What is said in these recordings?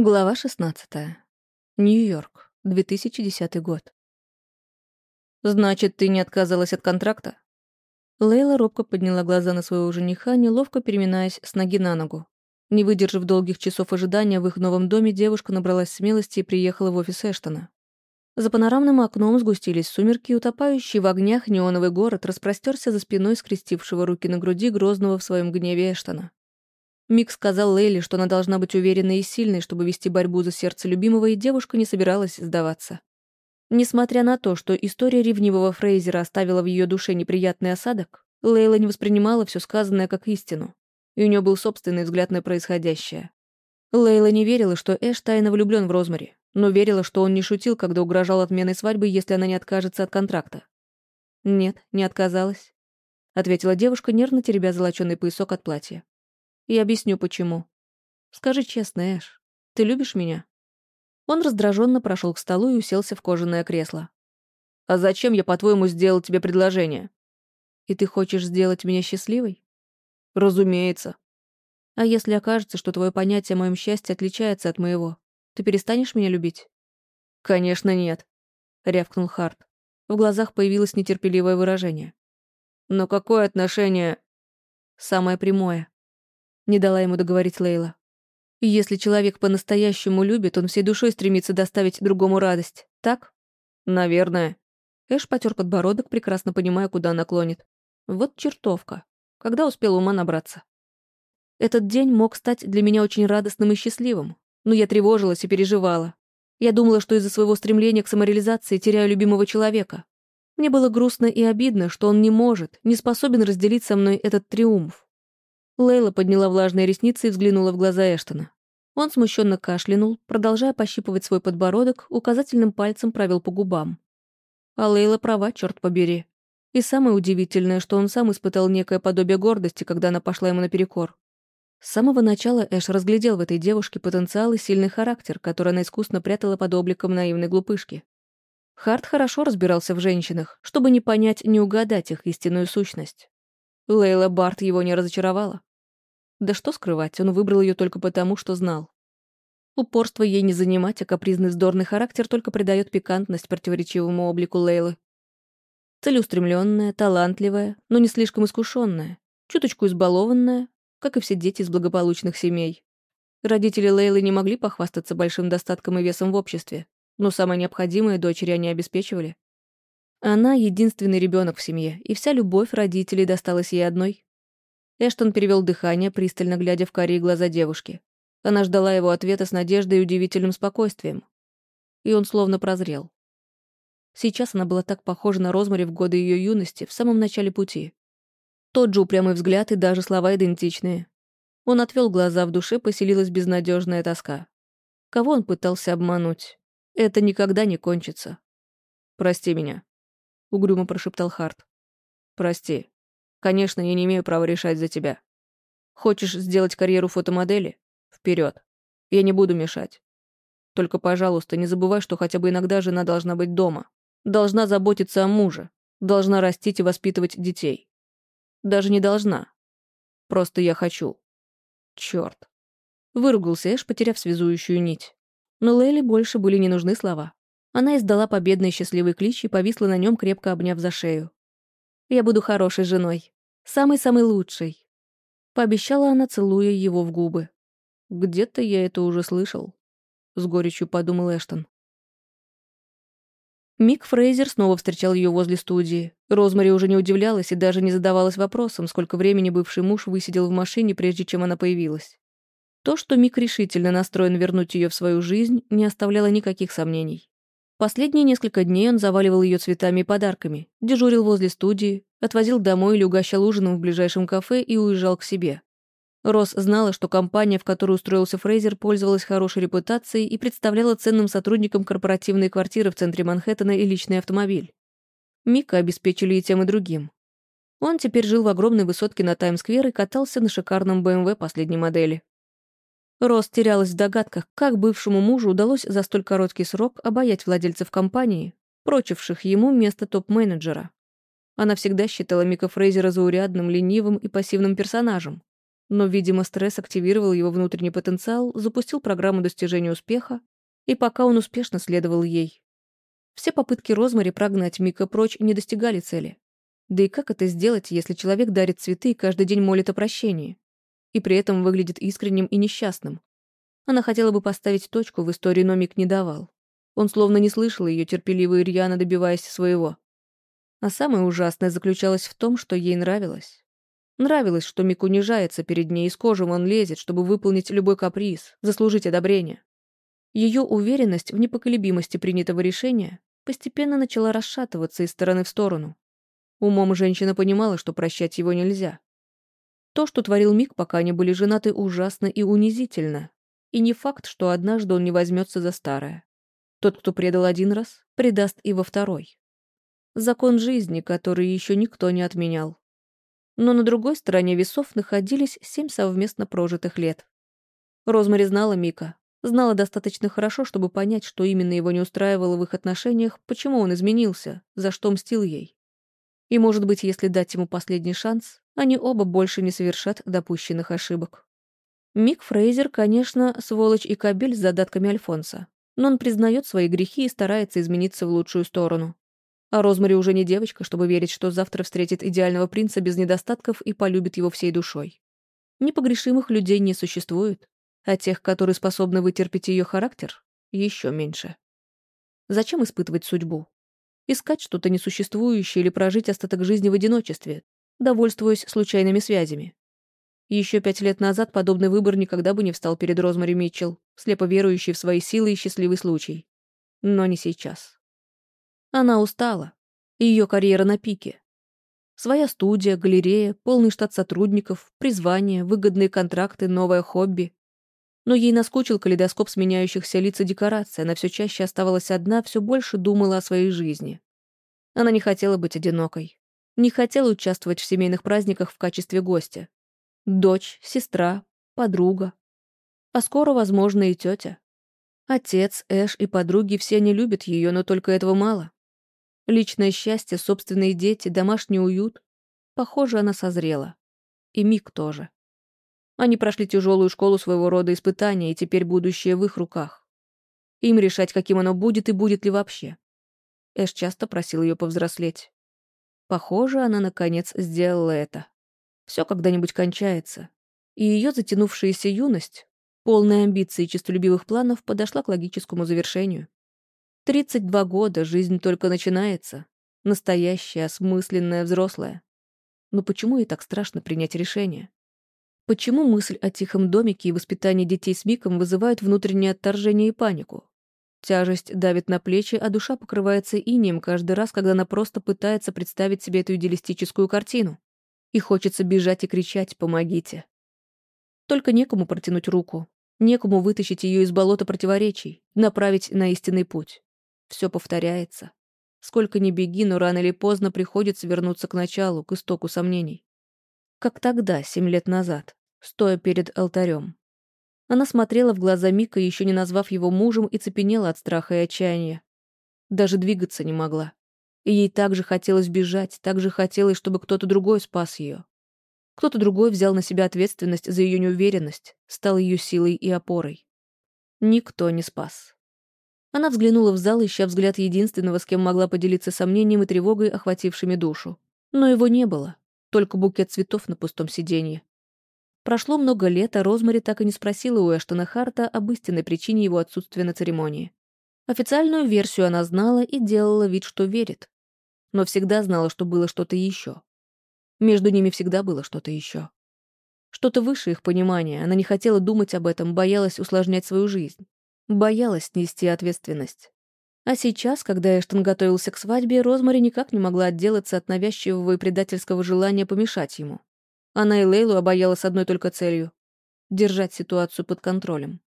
Глава 16. Нью-Йорк, 2010 год. «Значит, ты не отказалась от контракта?» Лейла робко подняла глаза на своего жениха, неловко переминаясь с ноги на ногу. Не выдержав долгих часов ожидания в их новом доме, девушка набралась смелости и приехала в офис Эштона. За панорамным окном сгустились сумерки, утопающий в огнях неоновый город распростерся за спиной скрестившего руки на груди грозного в своем гневе Эштона. Мик сказал Лейли, что она должна быть уверенной и сильной, чтобы вести борьбу за сердце любимого, и девушка не собиралась сдаваться. Несмотря на то, что история ревнивого Фрейзера оставила в ее душе неприятный осадок, Лейла не воспринимала все сказанное как истину, и у нее был собственный взгляд на происходящее. Лейла не верила, что Эш тайно влюблен в Розмари, но верила, что он не шутил, когда угрожал отменой свадьбы, если она не откажется от контракта. «Нет, не отказалась», — ответила девушка, нервно теребя золоченый поясок от платья. Я объясню, почему. Скажи честно, Эш, ты любишь меня?» Он раздраженно прошел к столу и уселся в кожаное кресло. «А зачем я, по-твоему, сделал тебе предложение?» «И ты хочешь сделать меня счастливой?» «Разумеется». «А если окажется, что твое понятие о моем счастье отличается от моего, ты перестанешь меня любить?» «Конечно нет», — рявкнул Харт. В глазах появилось нетерпеливое выражение. «Но какое отношение...» «Самое прямое. Не дала ему договорить Лейла. Если человек по-настоящему любит, он всей душой стремится доставить другому радость, так? Наверное. Эш потер подбородок, прекрасно понимая, куда она клонит. Вот чертовка. Когда успел ума набраться? Этот день мог стать для меня очень радостным и счастливым, но я тревожилась и переживала. Я думала, что из-за своего стремления к самореализации теряю любимого человека. Мне было грустно и обидно, что он не может, не способен разделить со мной этот триумф. Лейла подняла влажные ресницы и взглянула в глаза Эштона. Он смущенно кашлянул, продолжая пощипывать свой подбородок, указательным пальцем провел по губам. А Лейла права, черт побери. И самое удивительное, что он сам испытал некое подобие гордости, когда она пошла ему наперекор. С самого начала Эш разглядел в этой девушке потенциал и сильный характер, который она искусно прятала под обликом наивной глупышки. Харт хорошо разбирался в женщинах, чтобы не понять, не угадать их истинную сущность. Лейла Барт его не разочаровала. Да что скрывать, он выбрал ее только потому, что знал. Упорство ей не занимать, а капризный вздорный характер только придает пикантность противоречивому облику Лейлы. Целеустремленная, талантливая, но не слишком искушенная, чуточку избалованная, как и все дети из благополучных семей. Родители Лейлы не могли похвастаться большим достатком и весом в обществе, но самое необходимое дочери они обеспечивали. Она — единственный ребенок в семье, и вся любовь родителей досталась ей одной. Эштон перевел дыхание, пристально глядя в карие глаза девушки. Она ждала его ответа с надеждой и удивительным спокойствием. И он словно прозрел. Сейчас она была так похожа на Розмари в годы ее юности, в самом начале пути. Тот же упрямый взгляд и даже слова идентичные. Он отвел глаза, в душе поселилась безнадежная тоска. Кого он пытался обмануть? Это никогда не кончится. «Прости меня», — угрюмо прошептал Харт. «Прости. Конечно, я не имею права решать за тебя. Хочешь сделать карьеру фотомодели? Вперед. Я не буду мешать. Только, пожалуйста, не забывай, что хотя бы иногда жена должна быть дома. Должна заботиться о муже. Должна растить и воспитывать детей. Даже не должна. Просто я хочу. Черт. Выругался Эш, потеряв связующую нить. Но Лейли больше были не нужны слова. Она издала победный счастливый клич и повисла на нем, крепко обняв за шею. Я буду хорошей женой. Самой-самой лучшей. Пообещала она, целуя его в губы. Где-то я это уже слышал. С горечью подумал Эштон. Мик Фрейзер снова встречал ее возле студии. Розмари уже не удивлялась и даже не задавалась вопросом, сколько времени бывший муж высидел в машине, прежде чем она появилась. То, что Мик решительно настроен вернуть ее в свою жизнь, не оставляло никаких сомнений. Последние несколько дней он заваливал ее цветами и подарками, дежурил возле студии, отвозил домой или угощал ужином в ближайшем кафе и уезжал к себе. Росс знала, что компания, в которую устроился Фрейзер, пользовалась хорошей репутацией и представляла ценным сотрудникам корпоративные квартиры в центре Манхэттена и личный автомобиль. Мика обеспечили и тем, и другим. Он теперь жил в огромной высотке на Таймс-сквер и катался на шикарном БМВ последней модели. Рос терялась в догадках, как бывшему мужу удалось за столь короткий срок обаять владельцев компании, прочивших ему место топ-менеджера. Она всегда считала Мика Фрейзера заурядным, ленивым и пассивным персонажем. Но, видимо, стресс активировал его внутренний потенциал, запустил программу достижения успеха, и пока он успешно следовал ей. Все попытки Розмари прогнать Мика прочь не достигали цели. Да и как это сделать, если человек дарит цветы и каждый день молит о прощении? И при этом выглядит искренним и несчастным. Она хотела бы поставить точку в истории, но Мик не давал. Он словно не слышал ее терпеливо и рьяно добиваясь своего. А самое ужасное заключалось в том, что ей нравилось. Нравилось, что Мик унижается перед ней, и с кожи он лезет, чтобы выполнить любой каприз, заслужить одобрение. Ее уверенность в непоколебимости принятого решения постепенно начала расшатываться из стороны в сторону. Умом женщина понимала, что прощать его нельзя. То, что творил Мик, пока они были женаты, ужасно и унизительно. И не факт, что однажды он не возьмется за старое. Тот, кто предал один раз, предаст и во второй. Закон жизни, который еще никто не отменял. Но на другой стороне весов находились семь совместно прожитых лет. Розмари знала Мика, знала достаточно хорошо, чтобы понять, что именно его не устраивало в их отношениях, почему он изменился, за что мстил ей. И, может быть, если дать ему последний шанс, они оба больше не совершат допущенных ошибок. Мик Фрейзер, конечно, сволочь и кабель с задатками Альфонса, но он признает свои грехи и старается измениться в лучшую сторону. А Розмари уже не девочка, чтобы верить, что завтра встретит идеального принца без недостатков и полюбит его всей душой. Непогрешимых людей не существует, а тех, которые способны вытерпеть ее характер, еще меньше. Зачем испытывать судьбу? Искать что-то несуществующее или прожить остаток жизни в одиночестве, довольствуясь случайными связями. Еще пять лет назад подобный выбор никогда бы не встал перед Розмари Митчелл, слепо верующей в свои силы и счастливый случай. Но не сейчас. Она устала. Ее карьера на пике. Своя студия, галерея, полный штат сотрудников, призвание, выгодные контракты, новое хобби. Но ей наскучил калейдоскоп сменяющихся лиц и декораций, она все чаще оставалась одна, все больше думала о своей жизни. Она не хотела быть одинокой. Не хотела участвовать в семейных праздниках в качестве гостя. Дочь, сестра, подруга. А скоро, возможно, и тетя. Отец, Эш и подруги все не любят ее, но только этого мало. Личное счастье, собственные дети, домашний уют. Похоже, она созрела. И Мик тоже. Они прошли тяжелую школу своего рода испытания, и теперь будущее в их руках. Им решать, каким оно будет и будет ли вообще. Эш часто просил ее повзрослеть. Похоже, она наконец сделала это. Все когда-нибудь кончается. И ее затянувшаяся юность, полная амбиций и честолюбивых планов, подошла к логическому завершению. 32 года, жизнь только начинается. Настоящая, осмысленная, взрослая. Но почему ей так страшно принять решение? Почему мысль о тихом домике и воспитании детей с Миком вызывают внутреннее отторжение и панику? Тяжесть давит на плечи, а душа покрывается инием каждый раз, когда она просто пытается представить себе эту идеалистическую картину. И хочется бежать и кричать «помогите». Только некому протянуть руку, некому вытащить ее из болота противоречий, направить на истинный путь. Все повторяется. Сколько ни беги, но рано или поздно приходится вернуться к началу, к истоку сомнений. Как тогда, семь лет назад стоя перед алтарем. Она смотрела в глаза Мика, еще не назвав его мужем, и цепенела от страха и отчаяния. Даже двигаться не могла. И ей также хотелось бежать, также хотелось, чтобы кто-то другой спас ее. Кто-то другой взял на себя ответственность за ее неуверенность, стал ее силой и опорой. Никто не спас. Она взглянула в зал, ища взгляд единственного, с кем могла поделиться сомнением и тревогой, охватившими душу. Но его не было, только букет цветов на пустом сиденье. Прошло много лет, а Розмари так и не спросила у Эштона Харта об истинной причине его отсутствия на церемонии. Официальную версию она знала и делала вид, что верит. Но всегда знала, что было что-то еще. Между ними всегда было что-то еще. Что-то выше их понимания, она не хотела думать об этом, боялась усложнять свою жизнь. Боялась нести ответственность. А сейчас, когда Эштон готовился к свадьбе, Розмари никак не могла отделаться от навязчивого и предательского желания помешать ему. Она и Лейлу с одной только целью — держать ситуацию под контролем.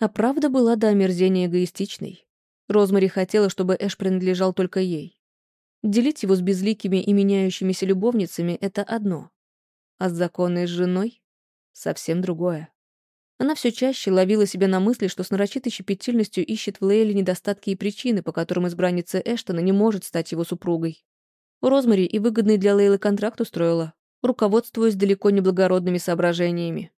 А правда была до омерзения эгоистичной. Розмари хотела, чтобы Эш принадлежал только ей. Делить его с безликими и меняющимися любовницами — это одно. А с законной женой — совсем другое. Она все чаще ловила себя на мысли, что с нарочитой щепетильностью ищет в Лейле недостатки и причины, по которым избранница Эштона не может стать его супругой. У Розмари и выгодный для Лейлы контракт устроила, руководствуясь далеко не благородными соображениями.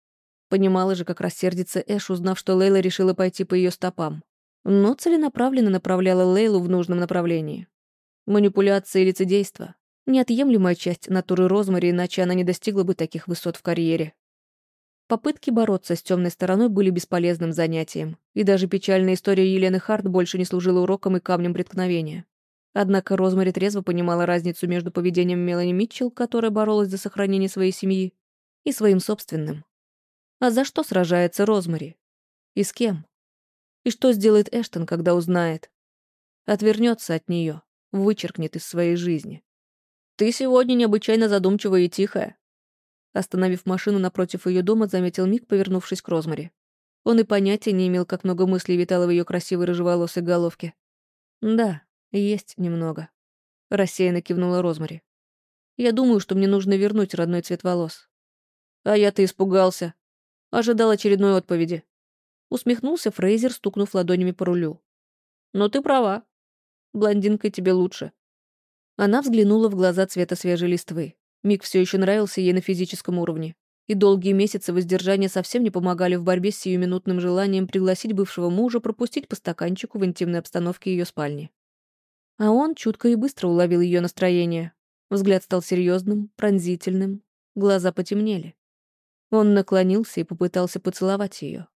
Понимала же, как рассердится Эш, узнав, что Лейла решила пойти по ее стопам. Но целенаправленно направляла Лейлу в нужном направлении. Манипуляция и лицедейство — неотъемлемая часть натуры Розмари, иначе она не достигла бы таких высот в карьере. Попытки бороться с темной стороной были бесполезным занятием, и даже печальная история Елены Харт больше не служила уроком и камнем преткновения. Однако Розмари трезво понимала разницу между поведением Мелани Митчелл, которая боролась за сохранение своей семьи, и своим собственным. А за что сражается Розмари? И с кем? И что сделает Эштон, когда узнает? Отвернется от нее, вычеркнет из своей жизни. «Ты сегодня необычайно задумчивая и тихая», Остановив машину напротив ее дома, заметил Мик, повернувшись к Розмари. Он и понятия не имел, как много мыслей витало в ее красивой рыжеволосой головке. «Да, есть немного», — рассеянно кивнула Розмари. «Я думаю, что мне нужно вернуть родной цвет волос». «А я-то испугался. Ожидал очередной отповеди». Усмехнулся Фрейзер, стукнув ладонями по рулю. «Но ты права. Блондинкой тебе лучше». Она взглянула в глаза цвета свежей листвы. Мик все еще нравился ей на физическом уровне. И долгие месяцы воздержания совсем не помогали в борьбе с сиюминутным желанием пригласить бывшего мужа пропустить по стаканчику в интимной обстановке ее спальни. А он чутко и быстро уловил ее настроение. Взгляд стал серьезным, пронзительным, глаза потемнели. Он наклонился и попытался поцеловать ее.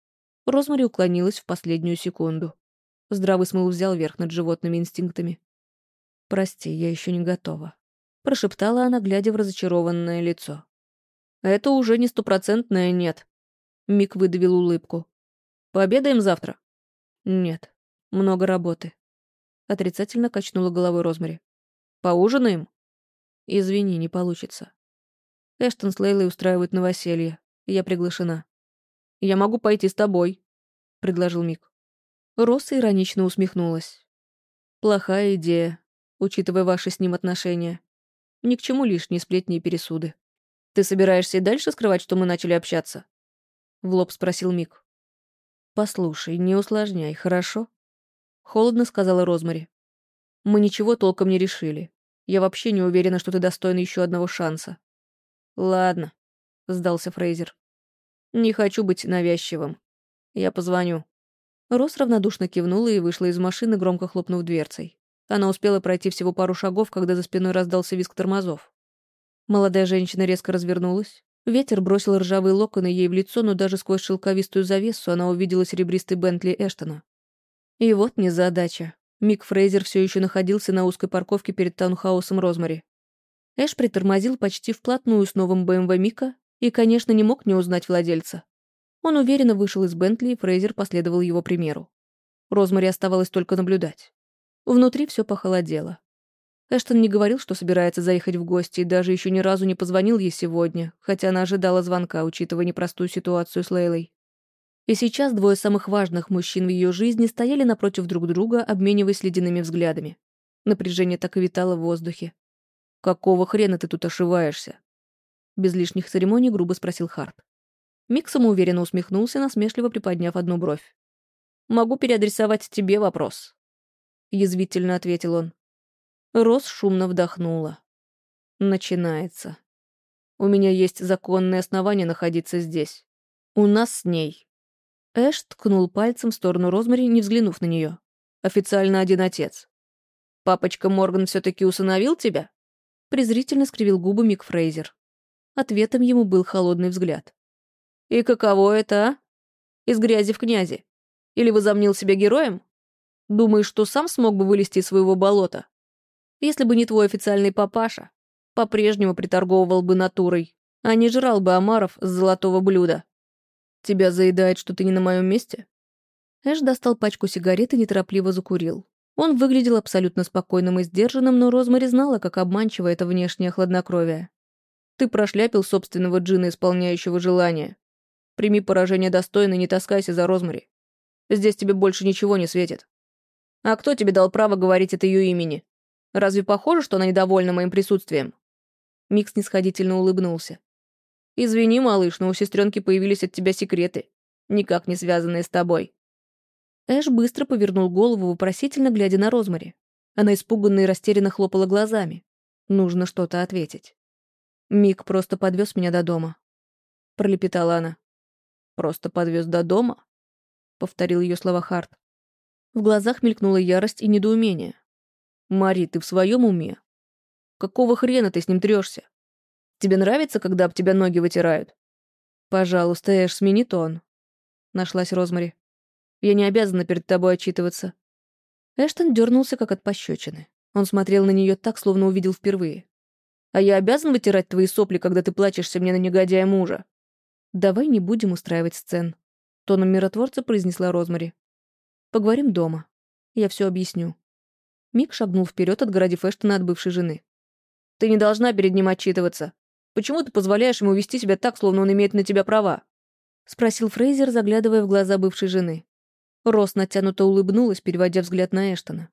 Розмари уклонилась в последнюю секунду. Здравый смысл взял верх над животными инстинктами. «Прости, я еще не готова», прошептала она, глядя в разочарованное лицо. «Это уже не стопроцентное нет». Мик выдавил улыбку. «Пообедаем завтра?» «Нет. Много работы». Отрицательно качнула головой Розмари. «Поужинаем?» «Извини, не получится. Эштон с Лейлой устраивают новоселье. Я приглашена». «Я могу пойти с тобой», — предложил Мик. Росса иронично усмехнулась. «Плохая идея, учитывая ваши с ним отношения. Ни к чему лишние сплетни и пересуды. «Ты собираешься и дальше скрывать, что мы начали общаться?» В лоб спросил Мик. «Послушай, не усложняй, хорошо?» Холодно сказала Розмари. «Мы ничего толком не решили. Я вообще не уверена, что ты достоин еще одного шанса». «Ладно», — сдался Фрейзер. «Не хочу быть навязчивым. Я позвоню». Рос равнодушно кивнула и вышла из машины, громко хлопнув дверцей. Она успела пройти всего пару шагов, когда за спиной раздался визг тормозов. Молодая женщина резко развернулась. Ветер бросил ржавые локоны ей в лицо, но даже сквозь шелковистую завесу она увидела серебристый Бентли Эштона. И вот незадача. Мик Фрейзер все еще находился на узкой парковке перед таунхаусом Розмари. Эш притормозил почти вплотную с новым БМВ Мика и, конечно, не мог не узнать владельца. Он уверенно вышел из Бентли, и Фрейзер последовал его примеру. Розмари оставалось только наблюдать. Внутри все похолодело. Эштон не говорил, что собирается заехать в гости, и даже еще ни разу не позвонил ей сегодня, хотя она ожидала звонка, учитывая непростую ситуацию с Лейлой. И сейчас двое самых важных мужчин в ее жизни стояли напротив друг друга, обмениваясь ледяными взглядами. Напряжение так и витало в воздухе. «Какого хрена ты тут ошиваешься?» Без лишних церемоний грубо спросил Харт. Мик самоуверенно усмехнулся, насмешливо приподняв одну бровь. «Могу переадресовать тебе вопрос», — язвительно ответил он. Рос шумно вдохнула. Начинается. У меня есть законное основание находиться здесь. У нас с ней. Эш ткнул пальцем в сторону Розмари, не взглянув на нее. Официально один отец. Папочка Морган все-таки усыновил тебя? Презрительно скривил губы Мик Фрейзер. Ответом ему был холодный взгляд. «И каково это, а? Из грязи в князи? Или возомнил себя героем? Думаешь, что сам смог бы вылезти из своего болота? Если бы не твой официальный папаша, по-прежнему приторговывал бы натурой, а не жрал бы омаров с золотого блюда. Тебя заедает, что ты не на моем месте?» Эш достал пачку сигарет и неторопливо закурил. Он выглядел абсолютно спокойным и сдержанным, но Розмари знала, как обманчиво это внешнее хладнокровие. «Ты прошляпил собственного джина, исполняющего желания. Прими поражение достойно и не таскайся за Розмари. Здесь тебе больше ничего не светит». «А кто тебе дал право говорить от ее имени? Разве похоже, что она недовольна моим присутствием?» Микс снисходительно улыбнулся. «Извини, малыш, но у сестренки появились от тебя секреты, никак не связанные с тобой». Эш быстро повернул голову, вопросительно глядя на Розмари. Она испуганно и растерянно хлопала глазами. Нужно что-то ответить. Мик просто подвез меня до дома. Пролепетала она. Просто подвез до дома? Повторил ее слова Харт. В глазах мелькнула ярость и недоумение. «Мари, ты в своем уме? Какого хрена ты с ним трешься? Тебе нравится, когда об тебя ноги вытирают?» «Пожалуйста, Эш, смени тон», — нашлась Розмари. «Я не обязана перед тобой отчитываться». Эштон дернулся, как от пощечины. Он смотрел на нее так, словно увидел впервые. «А я обязан вытирать твои сопли, когда ты плачешься мне на негодяя мужа?» «Давай не будем устраивать сцен», — тоном миротворца произнесла Розмари. Поговорим дома. Я все объясню». Мик шагнул вперед, отгородив Эштона от бывшей жены. «Ты не должна перед ним отчитываться. Почему ты позволяешь ему вести себя так, словно он имеет на тебя права?» — спросил Фрейзер, заглядывая в глаза бывшей жены. Рос натянуто улыбнулась, переводя взгляд на Эштона.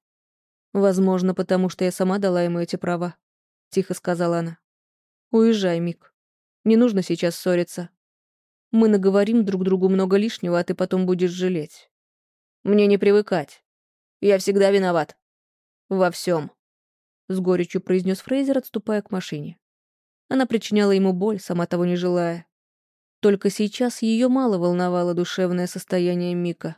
«Возможно, потому что я сама дала ему эти права», — тихо сказала она. «Уезжай, Мик. Не нужно сейчас ссориться. Мы наговорим друг другу много лишнего, а ты потом будешь жалеть. Мне не привыкать. Я всегда виноват. Во всем. С горечью произнес Фрейзер, отступая к машине. Она причиняла ему боль, сама того не желая. Только сейчас ее мало волновало душевное состояние Мика.